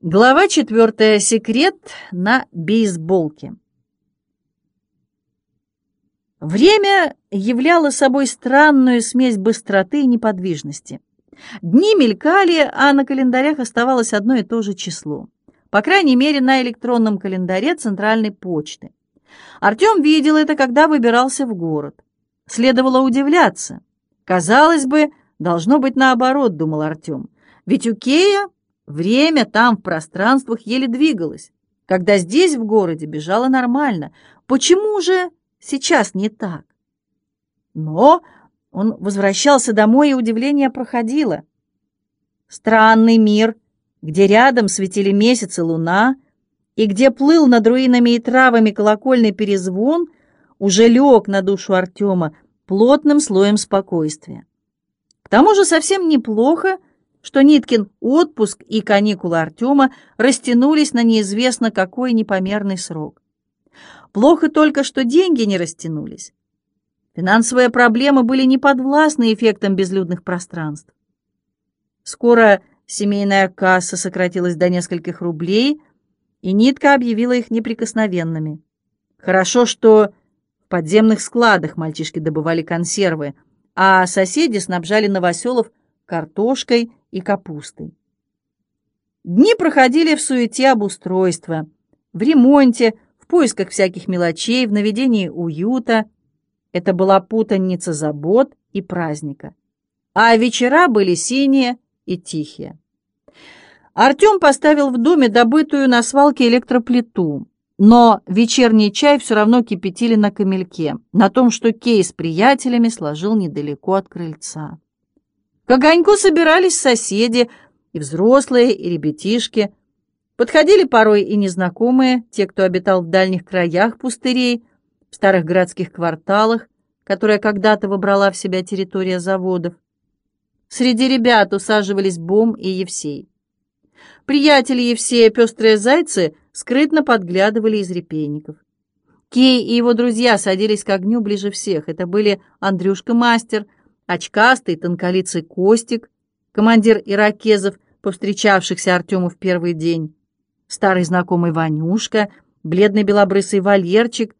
Глава четвертая. Секрет на бейсболке. Время являло собой странную смесь быстроты и неподвижности. Дни мелькали, а на календарях оставалось одно и то же число. По крайней мере, на электронном календаре Центральной почты. Артем видел это, когда выбирался в город. Следовало удивляться. Казалось бы, должно быть наоборот, думал Артем. Ведь у Кея Время там, в пространствах, еле двигалось, когда здесь, в городе, бежало нормально. Почему же сейчас не так? Но он возвращался домой, и удивление проходило. Странный мир, где рядом светили месяц и луна, и где плыл над руинами и травами колокольный перезвон, уже лег на душу Артема плотным слоем спокойствия. К тому же совсем неплохо, что Ниткин отпуск и каникулы Артема растянулись на неизвестно какой непомерный срок. Плохо только, что деньги не растянулись. Финансовые проблемы были не подвластны эффектам безлюдных пространств. Скоро семейная касса сократилась до нескольких рублей, и Нитка объявила их неприкосновенными. Хорошо, что в подземных складах мальчишки добывали консервы, а соседи снабжали новоселов картошкой и капустой. Дни проходили в суете обустройства, в ремонте, в поисках всяких мелочей, в наведении уюта. Это была путаница забот и праздника. А вечера были синие и тихие. Артем поставил в доме добытую на свалке электроплиту, но вечерний чай все равно кипятили на камельке, на том, что Кей с приятелями сложил недалеко от крыльца. К огоньку собирались соседи, и взрослые, и ребятишки. Подходили порой и незнакомые, те, кто обитал в дальних краях пустырей, в старых городских кварталах, которые когда-то выбрала в себя территория заводов. Среди ребят усаживались Бом и Евсей. Приятели Евсея, пестрые зайцы, скрытно подглядывали из репейников. Кей и его друзья садились к огню ближе всех. Это были Андрюшка-мастер — очкастый, тонколицый Костик, командир иракезов, повстречавшихся Артему в первый день, старый знакомый Ванюшка, бледный белобрысый Валерчик.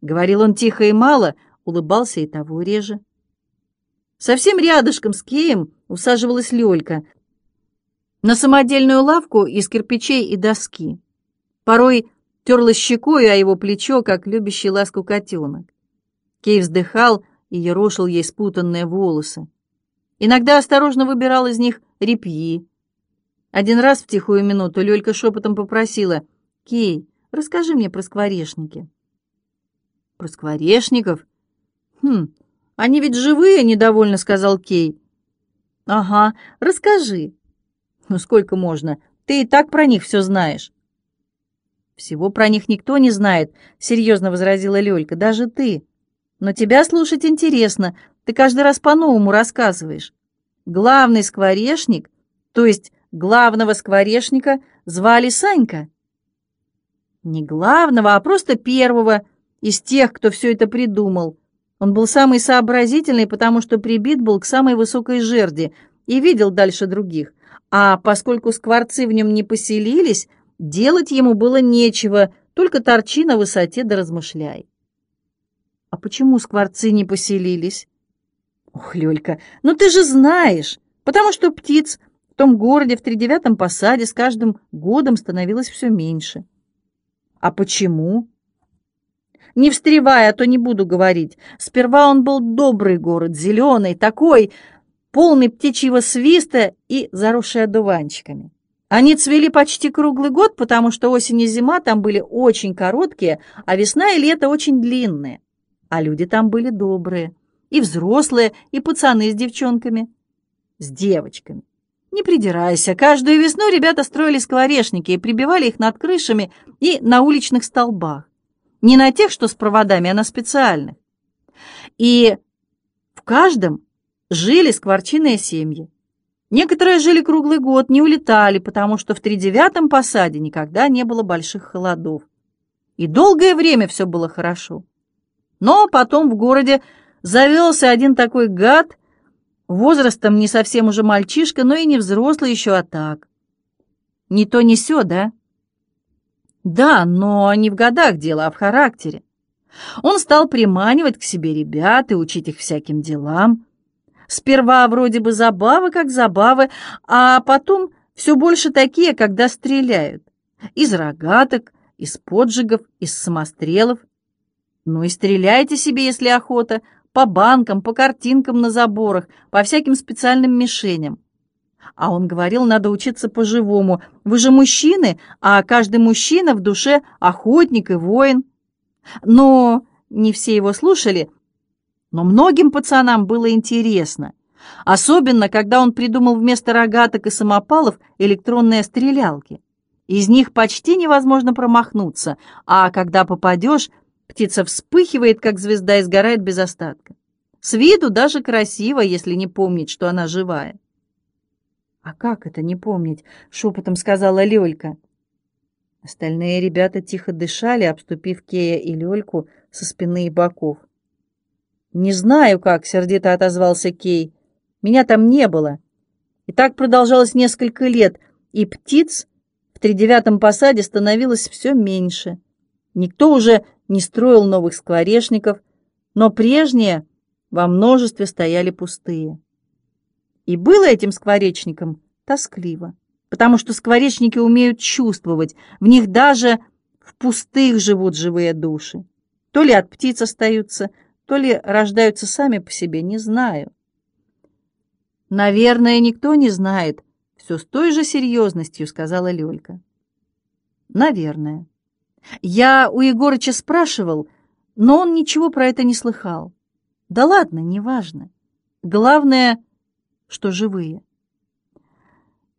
Говорил он тихо и мало, улыбался и того реже. Совсем рядышком с Кеем усаживалась Лёлька на самодельную лавку из кирпичей и доски. Порой терлась щекой о его плечо, как любящий ласку котенок. Кей вздыхал и ерошил ей спутанные волосы. Иногда осторожно выбирал из них репьи. Один раз в тихую минуту Лёлька шепотом попросила, «Кей, расскажи мне про скворечники». «Про скворечников? Хм, они ведь живые», — недовольно сказал Кей. «Ага, расскажи». «Ну сколько можно? Ты и так про них все знаешь». «Всего про них никто не знает», — серьезно возразила Лёлька, — «даже ты». Но тебя слушать интересно, ты каждый раз по-новому рассказываешь. Главный скворечник, то есть главного скворечника, звали Санька. Не главного, а просто первого из тех, кто все это придумал. Он был самый сообразительный, потому что прибит был к самой высокой жерди и видел дальше других. А поскольку скворцы в нем не поселились, делать ему было нечего, только торчи на высоте да размышляй. А почему скворцы не поселились? Ох, Лёлька, ну ты же знаешь, потому что птиц в том городе в тридевятом посаде с каждым годом становилось все меньше. А почему? Не встревай, а то не буду говорить. Сперва он был добрый город, зеленый, такой, полный птичьего свиста и заросший одуванчиками. Они цвели почти круглый год, потому что осень и зима там были очень короткие, а весна и лето очень длинные а люди там были добрые, и взрослые, и пацаны с девчонками, с девочками. Не придирайся, каждую весну ребята строили скворечники и прибивали их над крышами и на уличных столбах. Не на тех, что с проводами, а на специальных. И в каждом жили скворчиные семьи. Некоторые жили круглый год, не улетали, потому что в тридевятом посаде никогда не было больших холодов. И долгое время все было хорошо. Но потом в городе завелся один такой гад, возрастом не совсем уже мальчишка, но и не взрослый еще, а так. ни то ни сё, да? Да, но не в годах дело, а в характере. Он стал приманивать к себе ребят и учить их всяким делам. Сперва вроде бы забавы как забавы, а потом все больше такие, когда стреляют. Из рогаток, из поджигов, из самострелов. Ну и стреляйте себе, если охота, по банкам, по картинкам на заборах, по всяким специальным мишеням. А он говорил, надо учиться по-живому. Вы же мужчины, а каждый мужчина в душе охотник и воин. Но не все его слушали, но многим пацанам было интересно. Особенно, когда он придумал вместо рогаток и самопалов электронные стрелялки. Из них почти невозможно промахнуться, а когда попадешь, птица вспыхивает, как звезда, и сгорает без остатка. С виду даже красиво, если не помнить, что она живая. «А как это не помнить?» — шепотом сказала Лёлька. Остальные ребята тихо дышали, обступив Кея и Лёльку со спины и боков. «Не знаю, как», — сердито отозвался Кей. «Меня там не было». И так продолжалось несколько лет, и птиц в тридевятом посаде становилось все меньше. Никто уже не строил новых скворечников, но прежние во множестве стояли пустые. И было этим скворечникам тоскливо, потому что скворечники умеют чувствовать, в них даже в пустых живут живые души. То ли от птиц остаются, то ли рождаются сами по себе, не знаю. «Наверное, никто не знает», — все с той же серьезностью сказала Лёлька. «Наверное. Я у Егорыча спрашивал, но он ничего про это не слыхал. Да ладно, неважно. Главное, что живые.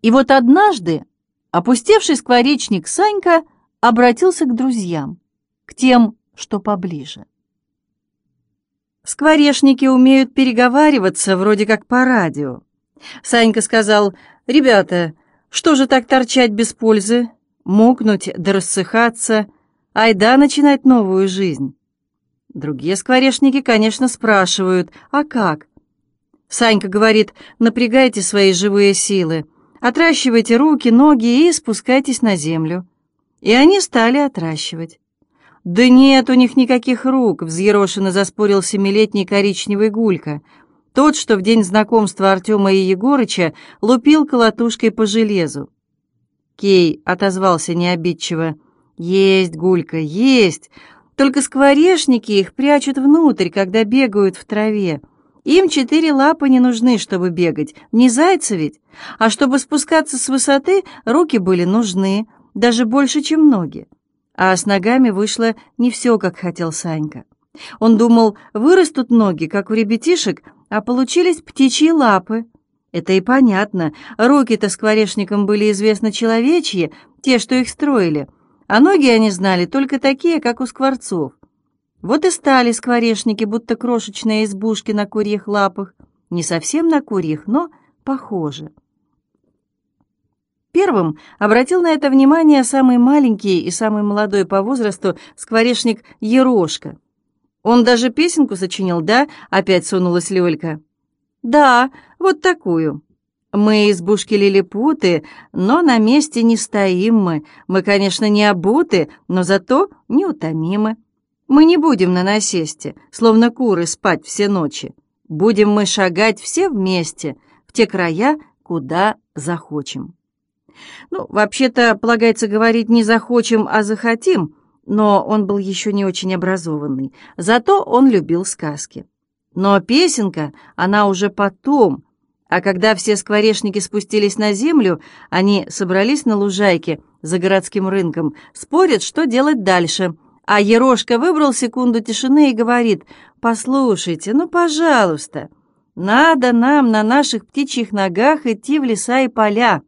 И вот однажды опустевший скворечник Санька обратился к друзьям, к тем, что поближе. Скворечники умеют переговариваться вроде как по радио. Санька сказал, «Ребята, что же так торчать без пользы? Мокнуть да рассыхаться? Айда начинать новую жизнь». Другие скворечники, конечно, спрашивают, «А как? Санька говорит, напрягайте свои живые силы, отращивайте руки, ноги и спускайтесь на землю. И они стали отращивать. «Да нет у них никаких рук», — взъерошенно заспорил семилетний коричневый гулька, тот, что в день знакомства Артема и Егорыча лупил колотушкой по железу. Кей отозвался необидчиво. «Есть, Гулька, есть. Только скворечники их прячут внутрь, когда бегают в траве. Им четыре лапы не нужны, чтобы бегать, не зайцы ведь. А чтобы спускаться с высоты, руки были нужны, даже больше, чем ноги. А с ногами вышло не все, как хотел Санька. Он думал, вырастут ноги, как у ребятишек, а получились птичьи лапы. Это и понятно, руки-то скворечникам были известны человечьи, те, что их строили, а ноги они знали только такие, как у скворцов. Вот и стали скворечники, будто крошечные избушки на курьих лапах. Не совсем на курьих, но похоже. Первым обратил на это внимание самый маленький и самый молодой по возрасту скворечник Ерошка. Он даже песенку сочинил, да? Опять сунулась Лёлька. Да, вот такую. Мы избушки лилипуты, но на месте не стоим мы. Мы, конечно, не обуты, но зато неутомимы. Мы не будем на насесте, словно куры, спать все ночи. Будем мы шагать все вместе, в те края, куда захочем. Ну, вообще-то, полагается говорить не захочем, а захотим, но он был еще не очень образованный, зато он любил сказки. Но песенка, она уже потом, а когда все скворечники спустились на землю, они собрались на лужайке за городским рынком, спорят, что делать дальше — а Ерошка выбрал секунду тишины и говорит, «Послушайте, ну, пожалуйста, надо нам на наших птичьих ногах идти в леса и поля».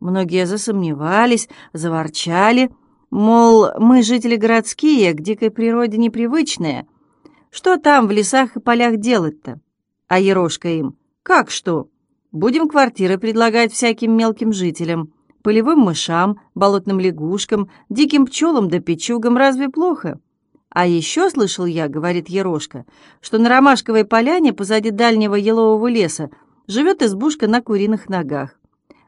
Многие засомневались, заворчали, мол, мы жители городские, к дикой природе непривычные. Что там в лесах и полях делать-то? А Ерошка им, как что? Будем квартиры предлагать всяким мелким жителям полевым мышам, болотным лягушкам, диким пчелам да печугам разве плохо? А еще слышал я, говорит Ерошка, что на Ромашковой поляне позади дальнего елового леса живет избушка на куриных ногах.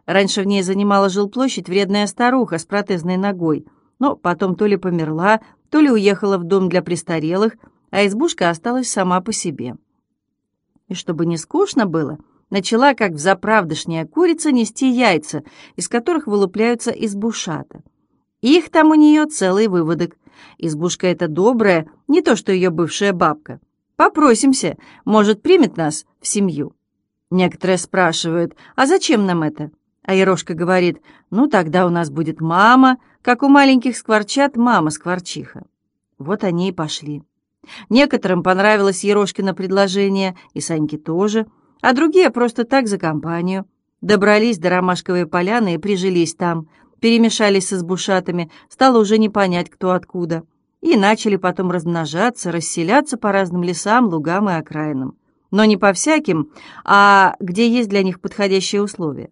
Раньше в ней занимала жилплощадь вредная старуха с протезной ногой, но потом то ли померла, то ли уехала в дом для престарелых, а избушка осталась сама по себе. И чтобы не скучно было, начала, как взаправдышняя курица, нести яйца, из которых вылупляются избушата. Их там у нее целый выводок. Избушка эта добрая, не то что ее бывшая бабка. Попросимся, может, примет нас в семью. Некоторые спрашивают, а зачем нам это? А Ерошка говорит, ну тогда у нас будет мама, как у маленьких скворчат мама-скворчиха. Вот они и пошли. Некоторым понравилось Ерошкино предложение, и Саньке тоже, а другие просто так за компанию. Добрались до Ромашковой поляны и прижились там, перемешались с избушатами, стало уже не понять, кто откуда. И начали потом размножаться, расселяться по разным лесам, лугам и окраинам. Но не по всяким, а где есть для них подходящие условия.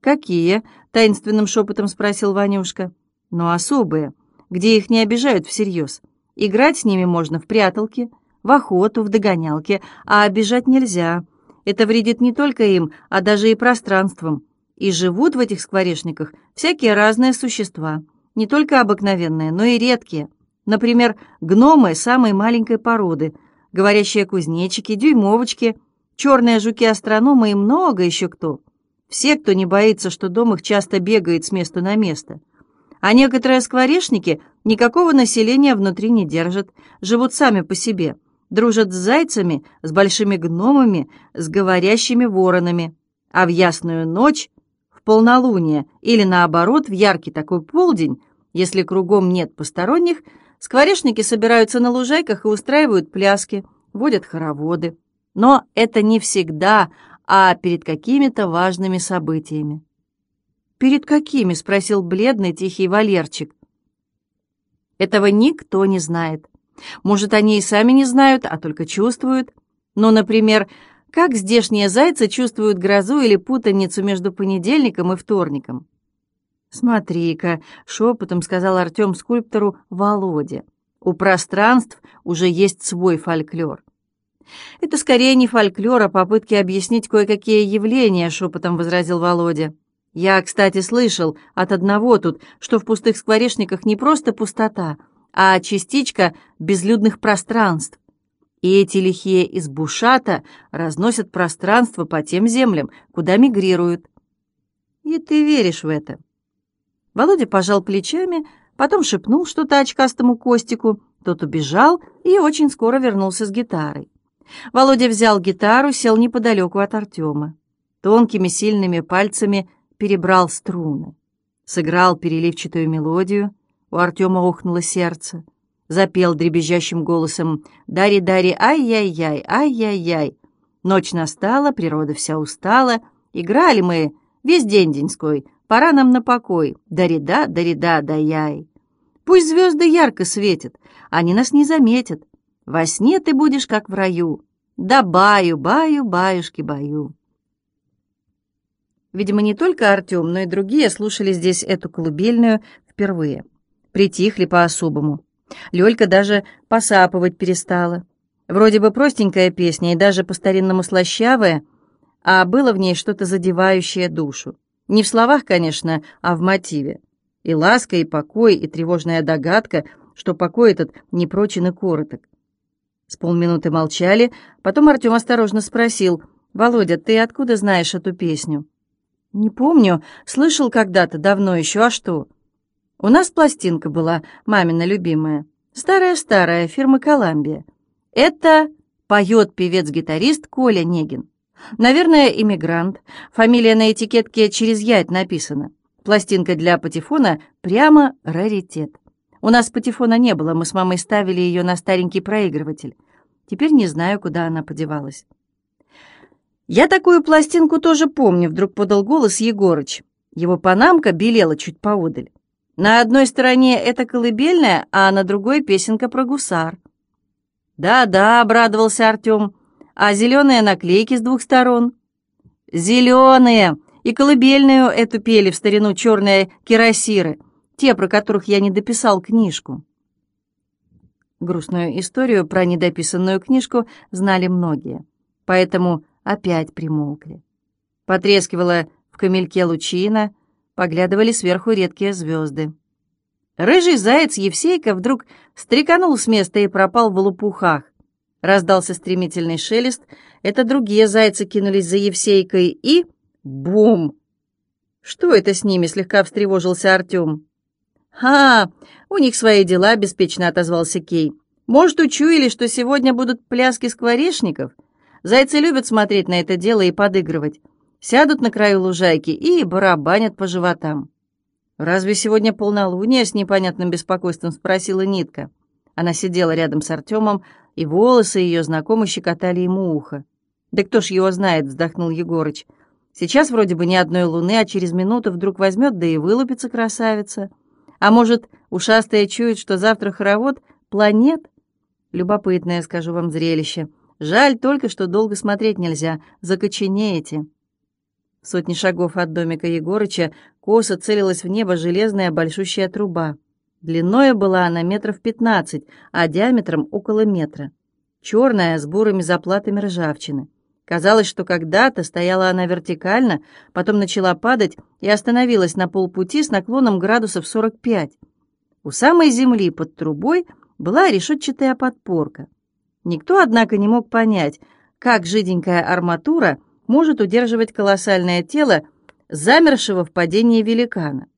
«Какие?» — таинственным шепотом спросил Ванюшка. «Ну, особые, где их не обижают всерьез. Играть с ними можно в пряталки, в охоту, в догонялки, а обижать нельзя. Это вредит не только им, а даже и пространствам. И живут в этих скворечниках всякие разные существа, не только обыкновенные, но и редкие. Например, гномы самой маленькой породы, говорящие кузнечики, дюймовочки, черные жуки-астрономы и много еще кто. Все, кто не боится, что дом их часто бегает с места на место. А некоторые скворечники никакого населения внутри не держат, живут сами по себе, дружат с зайцами, с большими гномами, с говорящими воронами. А в ясную ночь, в полнолуние или наоборот в яркий такой полдень, если кругом нет посторонних, скворечники собираются на лужайках и устраивают пляски, водят хороводы. Но это не всегда, а перед какими-то важными событиями. «Перед какими?» — спросил бледный тихий Валерчик. «Этого никто не знает. Может, они и сами не знают, а только чувствуют. Ну, например, как здешние зайцы чувствуют грозу или путаницу между понедельником и вторником?» «Смотри-ка», — шепотом сказал Артем скульптору Володе, «у пространств уже есть свой фольклор». «Это скорее не фольклор, а попытки объяснить кое-какие явления», — шепотом возразил Володя. «Я, кстати, слышал от одного тут, что в пустых скворечниках не просто пустота, а частичка безлюдных пространств. И эти лихие из Бушата разносят пространство по тем землям, куда мигрируют». «И ты веришь в это?» Володя пожал плечами, потом шепнул что-то очкастому Костику, тот убежал и очень скоро вернулся с гитарой. Володя взял гитару, сел неподалеку от Артема. Тонкими сильными пальцами перебрал струны. Сыграл переливчатую мелодию. У Артема охнуло сердце. Запел дребезжащим голосом «Дари-дари, ай-яй-яй, ай-яй-яй». Ночь настала, природа вся устала. Играли мы весь день деньской, пора нам на покой. Дари-да, дари-да, да-яй. Пусть звезды ярко светят, они нас не заметят. Во сне ты будешь как в раю. Да баю, баю, баюшки, баю. Видимо, не только Артем, но и другие слушали здесь эту колыбельную впервые. Притихли по-особому. Лёлька даже посапывать перестала. Вроде бы простенькая песня и даже по-старинному слащавая, а было в ней что-то задевающее душу. Не в словах, конечно, а в мотиве. И ласка, и покой, и тревожная догадка, что покой этот непрочен и короток. С полминуты молчали, потом Артем осторожно спросил, «Володя, ты откуда знаешь эту песню?» «Не помню, слышал когда-то, давно еще, а что?» «У нас пластинка была, мамина любимая, старая-старая, фирмы «Коламбия». Это поет певец-гитарист Коля Негин. Наверное, иммигрант. Фамилия на этикетке через ять написана. Пластинка для патефона прямо раритет. У нас патефона не было, мы с мамой ставили ее на старенький проигрыватель. Теперь не знаю, куда она подевалась. «Я такую пластинку тоже помню», — вдруг подал голос Егорыч. Его панамка белела чуть поодаль. На одной стороне это колыбельная, а на другой песенка про гусар. «Да-да», — обрадовался Артем, — «а зеленые наклейки с двух сторон?» «Зеленые! И колыбельную эту пели в старину черные кирасиры те, про которых я не дописал книжку. Грустную историю про недописанную книжку знали многие, поэтому опять примолкли. Потрескивала в камельке лучина поглядывали сверху редкие звезды. Рыжий заяц Евсейка вдруг стреканул с места и пропал в лопухах. Раздался стремительный шелест, это другие зайцы кинулись за Евсейкой и... Бум! Что это с ними? Слегка встревожился Артем. «А, у них свои дела», — беспечно отозвался Кей. «Может, учуяли, что сегодня будут пляски скворечников? Зайцы любят смотреть на это дело и подыгрывать. Сядут на краю лужайки и барабанят по животам». «Разве сегодня полнолуние?» — с непонятным беспокойством спросила Нитка. Она сидела рядом с Артемом, и волосы ее знакомо щекотали ему ухо. «Да кто ж его знает?» — вздохнул Егорыч. «Сейчас вроде бы ни одной луны, а через минуту вдруг возьмет, да и вылупится красавица. А может, ушастая чует, что завтра хоровод планет? Любопытное, скажу вам, зрелище. Жаль только, что долго смотреть нельзя, закоченеете». Сотни шагов от домика Егорыча косо целилась в небо железная большущая труба. Длиною была она метров пятнадцать, а диаметром около метра. Черная, с бурыми заплатами ржавчины. Казалось, что когда-то стояла она вертикально, потом начала падать и остановилась на полпути с наклоном градусов 45. У самой земли под трубой была решетчатая подпорка. Никто, однако, не мог понять, как жиденькая арматура может удерживать колоссальное тело замершего в падении великана.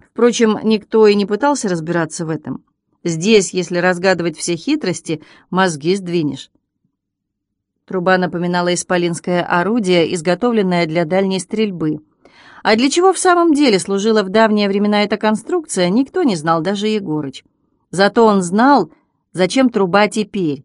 Впрочем, никто и не пытался разбираться в этом. Здесь, если разгадывать все хитрости, мозги сдвинешь. Труба напоминала исполинское орудие, изготовленное для дальней стрельбы. А для чего в самом деле служила в давние времена эта конструкция, никто не знал, даже Егорыч. Зато он знал, зачем труба теперь.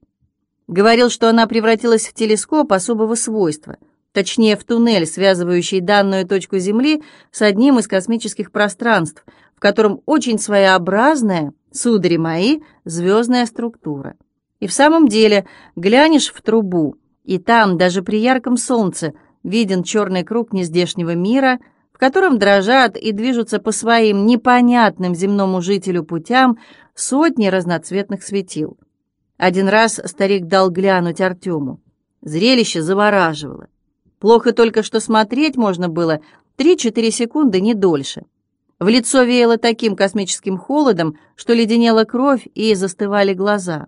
Говорил, что она превратилась в телескоп особого свойства, точнее в туннель, связывающий данную точку Земли с одним из космических пространств, в котором очень своеобразная, судари мои, звездная структура. И в самом деле, глянешь в трубу, и там, даже при ярком солнце, виден черный круг нездешнего мира, в котором дрожат и движутся по своим непонятным земному жителю путям сотни разноцветных светил. Один раз старик дал глянуть Артему. Зрелище завораживало. Плохо только, что смотреть можно было 3-4 секунды, не дольше. В лицо веяло таким космическим холодом, что леденела кровь и застывали глаза.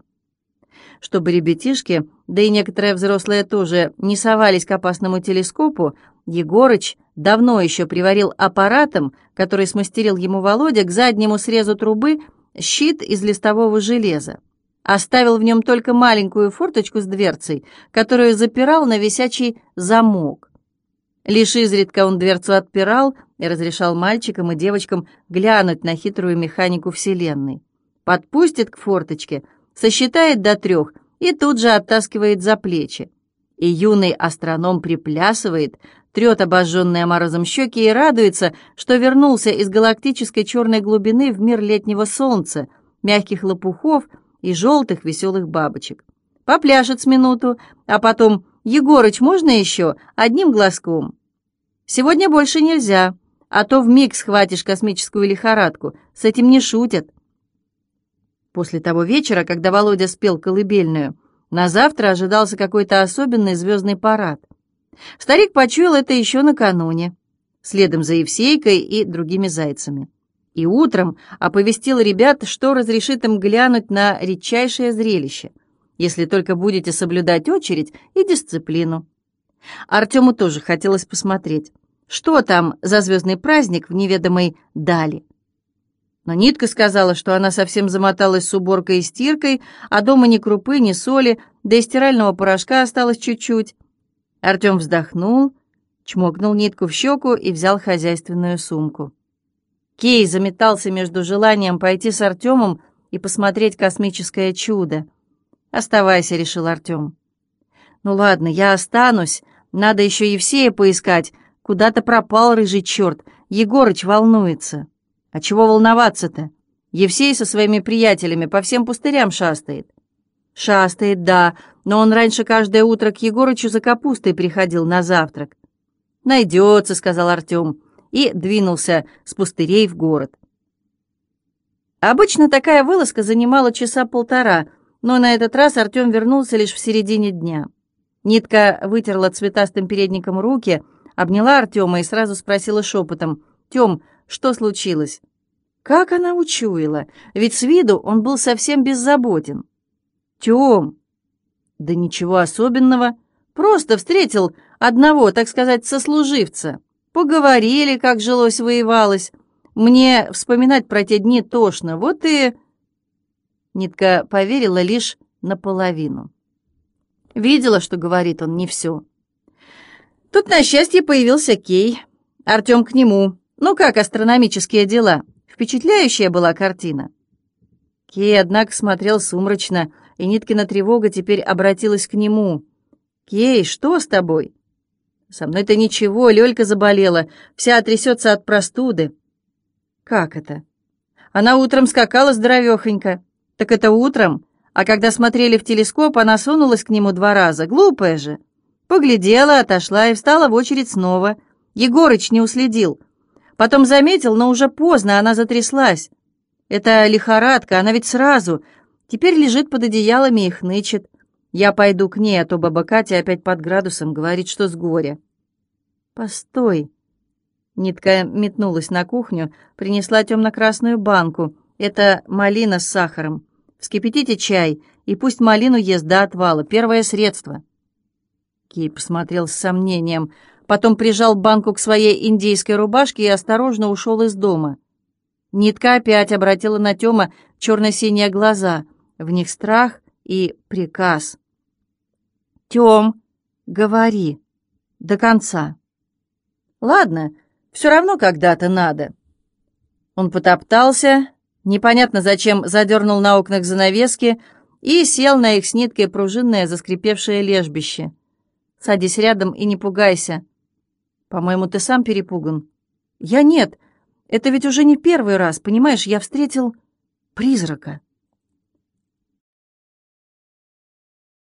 Чтобы ребятишки, да и некоторые взрослые тоже, не совались к опасному телескопу, Егорыч давно еще приварил аппаратом, который смастерил ему Володя, к заднему срезу трубы щит из листового железа. Оставил в нем только маленькую форточку с дверцей, которую запирал на висячий замок. Лишь изредка он дверцу отпирал и разрешал мальчикам и девочкам глянуть на хитрую механику Вселенной. Подпустит к форточке, сосчитает до трех и тут же оттаскивает за плечи. И юный астроном приплясывает, трет обожженные морозом щеки и радуется, что вернулся из галактической черной глубины в мир летнего солнца, мягких лопухов и желтых веселых бабочек. Попляшет с минуту, а потом «Егорыч, можно еще? Одним глазком?» «Сегодня больше нельзя, а то вмиг схватишь космическую лихорадку. С этим не шутят». После того вечера, когда Володя спел колыбельную, на завтра ожидался какой-то особенный звездный парад. Старик почуял это еще накануне, следом за Евсейкой и другими зайцами и утром оповестил ребят, что разрешит им глянуть на редчайшее зрелище, если только будете соблюдать очередь и дисциплину. Артему тоже хотелось посмотреть, что там за звездный праздник в неведомой дали. Но Нитка сказала, что она совсем замоталась с уборкой и стиркой, а дома ни крупы, ни соли, да и стирального порошка осталось чуть-чуть. Артем вздохнул, чмокнул Нитку в щеку и взял хозяйственную сумку. Кей заметался между желанием пойти с Артемом и посмотреть космическое чудо. «Оставайся», — решил Артем. «Ну ладно, я останусь. Надо еще Евсея поискать. Куда-то пропал рыжий черт. Егорыч волнуется». «А чего волноваться-то? Евсей со своими приятелями по всем пустырям шастает». «Шастает, да, но он раньше каждое утро к Егорычу за капустой приходил на завтрак». «Найдется», — сказал Артем и двинулся с пустырей в город. Обычно такая вылазка занимала часа полтора, но на этот раз Артем вернулся лишь в середине дня. Нитка вытерла цветастым передником руки, обняла Артема и сразу спросила шепотом, «Тем, что случилось?» Как она учуяла, ведь с виду он был совсем беззаботен. «Тем!» «Да ничего особенного, просто встретил одного, так сказать, сослуживца. Поговорили, как жилось-воевалось. Мне вспоминать про те дни тошно, вот и...» Нитка поверила лишь наполовину. Видела, что говорит он не все. Тут, на счастье, появился Кей. Артем к нему. Ну как астрономические дела? Впечатляющая была картина. Кей, однако, смотрел сумрачно, и Ниткина тревога теперь обратилась к нему. «Кей, что с тобой?» «Со мной-то ничего, Лёлька заболела, вся трясется от простуды». «Как это?» «Она утром скакала здоровёхонько». «Так это утром, а когда смотрели в телескоп, она сунулась к нему два раза. Глупая же!» Поглядела, отошла и встала в очередь снова. Егорыч не уследил. Потом заметил, но уже поздно, она затряслась. Это лихорадка, она ведь сразу. Теперь лежит под одеялами и хнычет. Я пойду к ней, а то баба Катя опять под градусом говорит, что с горя. Постой. Нитка метнулась на кухню, принесла темно-красную банку. Это малина с сахаром. Вскипятите чай, и пусть малину ест до отвала. Первое средство. Кей посмотрел с сомнением, потом прижал банку к своей индейской рубашке и осторожно ушел из дома. Нитка опять обратила на Тёма черно-синие глаза, в них страх и приказ. «Тём, говори до конца». «Ладно, все равно когда-то надо». Он потоптался, непонятно зачем задернул на окнах занавески и сел на их с ниткой пружинное заскрипевшее лежбище. Садись рядом и не пугайся. По-моему, ты сам перепуган. Я нет. Это ведь уже не первый раз, понимаешь, я встретил призрака.